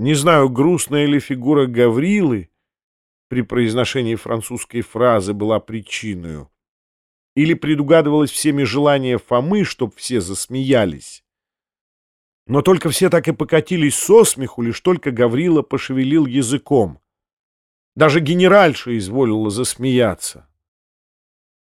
Не знаю, грустная ли фигура Гаврилы при произношении французской фразы была причиной, или предугадывалось всеми желание Фомы, чтоб все засмеялись. Но только все так и покатились со смеху, лишь только Гаврила пошевелил языком. Даже генеральша изволила засмеяться.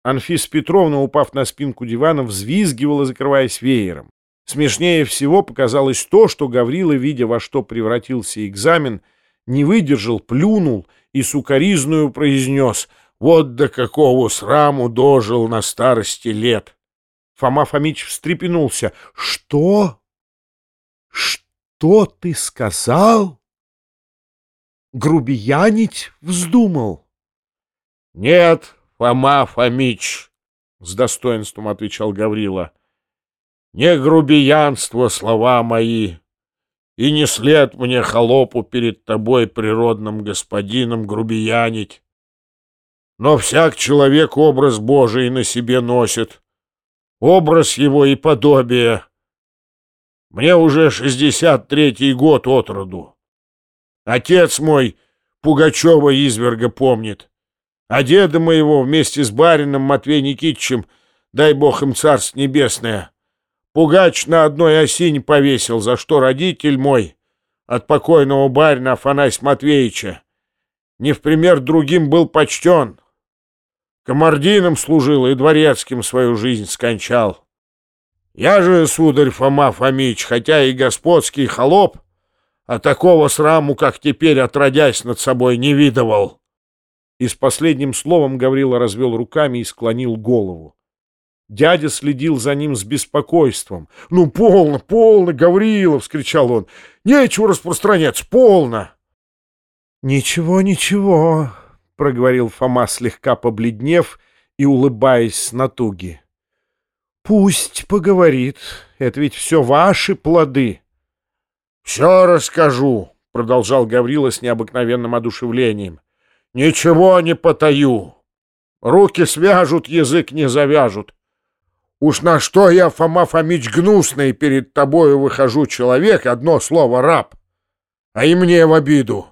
Анфиса Петровна, упав на спинку дивана, взвизгивала, закрываясь веером. Смешнее всего показалось то, что Гаврила, видя, во что превратился экзамен, не выдержал, плюнул и сукоризную произнес «Вот до какого сраму дожил на старости лет!» Фома Фомич встрепенулся. «Что? Что ты сказал? Грубиянить вздумал?» «Нет, Фома Фомич!» — с достоинством отвечал Гаврила. Не грубиянство слова мои, и не след мне холопу перед тобой, природным господином, грубиянить. Но всяк человек образ Божий на себе носит, образ его и подобие. Мне уже шестьдесят третий год от роду. Отец мой Пугачева изверга помнит, а деда моего вместе с барином Матвей Никитичем, дай бог им царство небесное, Пугач на одной осине повесил, за что родитель мой от покойного барина Афанась Матвеевича не в пример другим был почтен. Комардином служил и дворецким свою жизнь скончал. Я же, сударь Фома Фомич, хотя и господский холоп, а такого сраму, как теперь, отродясь над собой, не видывал. И с последним словом Гаврила развел руками и склонил голову. Дядя следил за ним с беспокойством. «Ну, полно, полно, Гаврилов!» — вскричал он. «Нечего распространяться, полно!» «Ничего, ничего!» — проговорил Фома, слегка побледнев и улыбаясь с натуги. «Пусть поговорит. Это ведь все ваши плоды». «Все расскажу», — продолжал Гаврила с необыкновенным одушевлением. «Ничего не потаю. Руки свяжут, язык не завяжут. Уж на что я, Фома Фомич, гнусный перед тобою выхожу человек, одно слово раб, а и мне в обиду.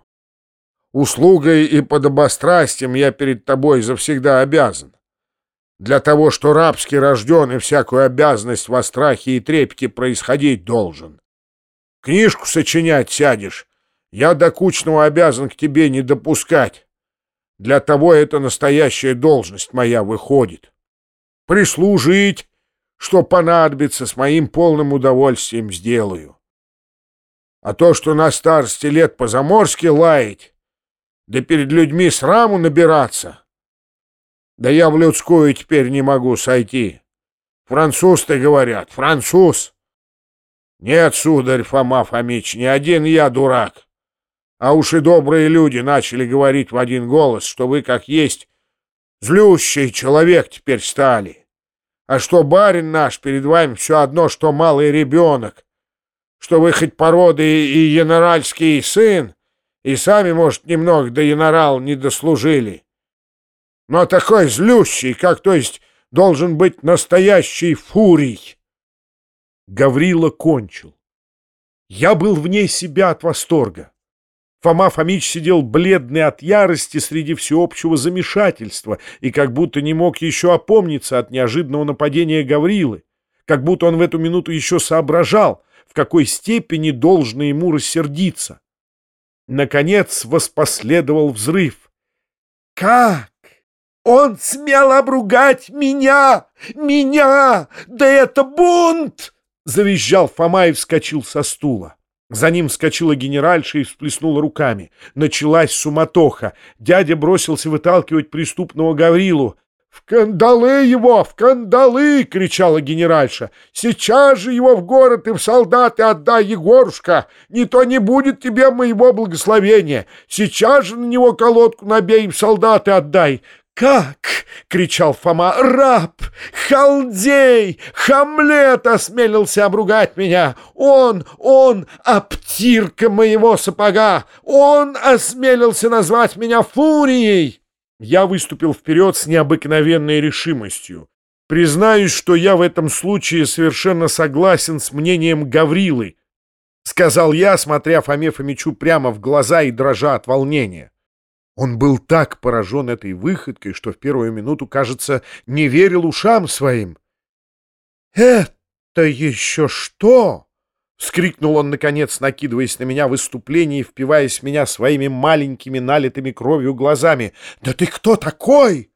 Услугой и подобострастием я перед тобой завсегда обязан. Для того, что рабский рожден и всякую обязанность во страхе и трепете происходить должен. Книжку сочинять сядешь, я до кучного обязан к тебе не допускать. Для того это настоящая должность моя выходит. Прислужить что понадобится, с моим полным удовольствием сделаю. А то, что на старости лет по-заморски лаять, да перед людьми сраму набираться, да я в людскую теперь не могу сойти. Француз-то говорят, француз. Нет, сударь Фома Фомич, не один я дурак. А уж и добрые люди начали говорить в один голос, что вы, как есть, злющий человек теперь стали. А что барин наш перед вами все одно, что малый ребенок, что вы хоть породы и генеральский сын, и сами, может, немного до генерал не дослужили. Но такой злющий, как, то есть, должен быть настоящий фурий. Гаврила кончил. Я был вне себя от восторга. Фома Фомич сидел бледный от ярости среди всеобщего замешательства и как будто не мог еще опомниться от неожиданного нападения Гаврилы, как будто он в эту минуту еще соображал, в какой степени должно ему рассердиться. Наконец воспоследовал взрыв. «Как? Он смел обругать меня! Меня! Да это бунт!» — завизжал Фома и вскочил со стула. За ним вскочила генеральша и всплеснула руками. Началась суматоха. Дядя бросился выталкивать преступного Гаврилу. «В кандалы его! В кандалы!» — кричала генеральша. «Сейчас же его в город и в солдаты отдай, Егорушка! Не то не будет тебе моего благословения! Сейчас же на него колодку набей и в солдаты отдай! «Как?» — кричал Фома. «Раб! Халдей! Хамлет осмелился обругать меня! Он, он, обтирка моего сапога! Он осмелился назвать меня фурией!» Я выступил вперед с необыкновенной решимостью. Признаюсь, что я в этом случае совершенно согласен с мнением Гаврилы, сказал я, смотря Фоме Фомичу прямо в глаза и дрожа от волнения. Он был так поражен этой выходкой, что в первую минуту, кажется, не верил ушам своим. «Это еще что?» — вскрикнул он, наконец, накидываясь на меня в выступлении и впиваясь в меня своими маленькими налитыми кровью глазами. «Да ты кто такой?»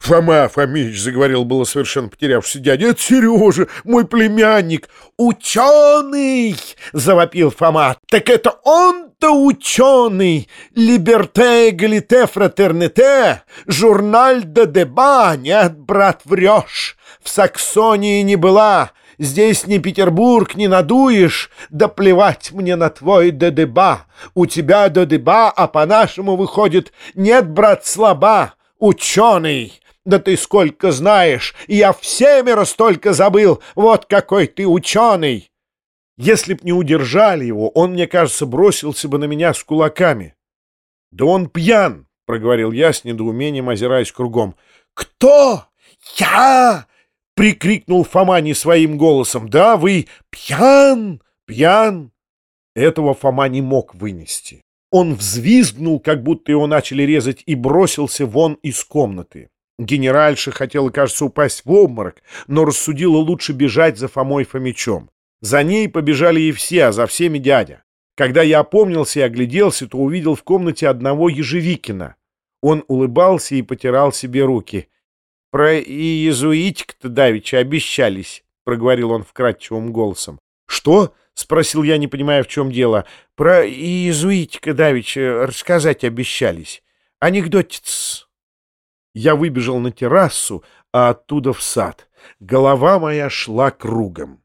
Фома Фомич заговорил было совершенно потерявшийся дядя. Это Сережа, мой племянник. Ученый! Завопил Фома. Так это он-то ученый! Либерте, эгалите, фратерните! Журналь де деба! Нет, брат, врешь! В Саксонии не была! Здесь ни Петербург не надуешь, да плевать мне на твой дедеба. У тебя дедеба, а по-нашему выходит, нет, брат, слаба, ученый. Да ты сколько знаешь, я всемеро столько забыл, вот какой ты ученый!» Если б не удержали его, он, мне кажется, бросился бы на меня с кулаками. «Да он пьян!» — проговорил я с недоумением, озираясь кругом. «Кто? Я?» — прикрикнул Фома не своим голосом. «Да, вы пьян? Пьян?» Этого Фома не мог вынести. Он взвизгнул, как будто его начали резать, и бросился вон из комнаты. Генеральша хотела, кажется, упасть в обморок, но рассудила лучше бежать за Фомой Фомичом. За ней побежали и все, а за всеми дядя. Когда я опомнился и огляделся, то увидел в комнате одного Ежевикина. Он улыбался и потирал себе руки. — Про иезуитик-то давеча обещались, — проговорил он вкрадчивым голосом. — Что? — спросил я, не понимая, в чем дело. — Про иезуитика давеча рассказать обещались. Анекдотец. Я выбежал на террасу, а оттуда в сад. Голова моя шла кругом.